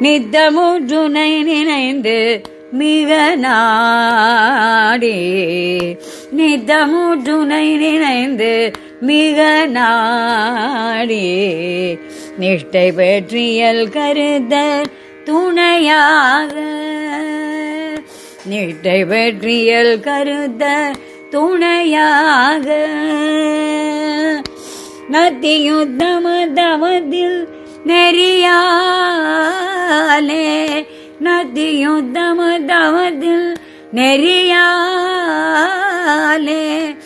நித்தமுற்றுனை நினைந்து மிக நாடே நித்தமுற்றுனை நினைந்து மிக நாடே நிஷ்டை பற்றியல் கருத துணையாக. நிஷ்டை பற்றியல் கருத துணையாக. நத்தியுத்தம நெறியா நெறியாலே நத்தியுத்தம தமதில் நெறியாலே.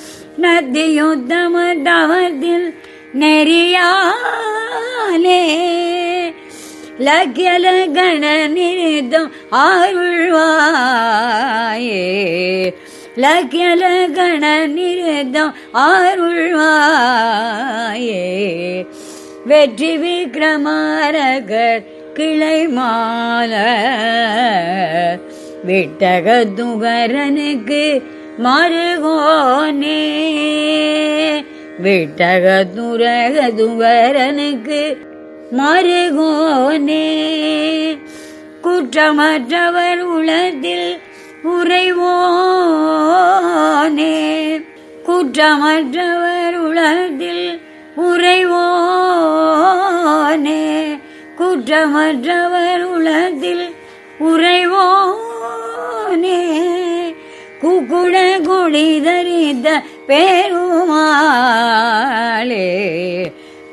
நத்தியுத்தம தமதில் நெறியாலே. லக்யல கண நிறுத்தம் ஆருள்வாயே. லக்யல கண நிறுத்தம் ஆருள்வாயே. வெற்றி விக்ரமாரகர் கிளை மால. விட்டக துகரனுக்கு மருகோனே விட்டக துரக துகரனுக்கு மருகோனே குற்றமற்றவர் உலகத்தில் உறைவோனே. குற்றமற்றவர் உலகத்தில் உறைவோனே. குற்றமற்றவர் உலகத்தில் உறைவோனே. குக்குட கொடி தரித்த பேருமாளே.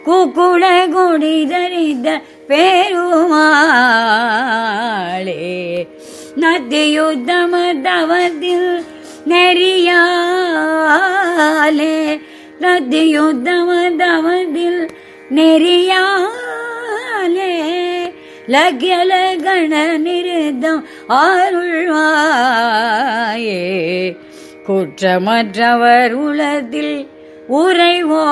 குக்குட கொடி தரித்த பேருமாளே. நத்தியுத்தம தவத்தில் நெறியாலே நத்தியுத்தம தவத்தில் நெறியாலே லக்யல கண நிறுத்தம் ஆருள்வாயே. குற்றமற்றவர் உலத்தில் உறைவோ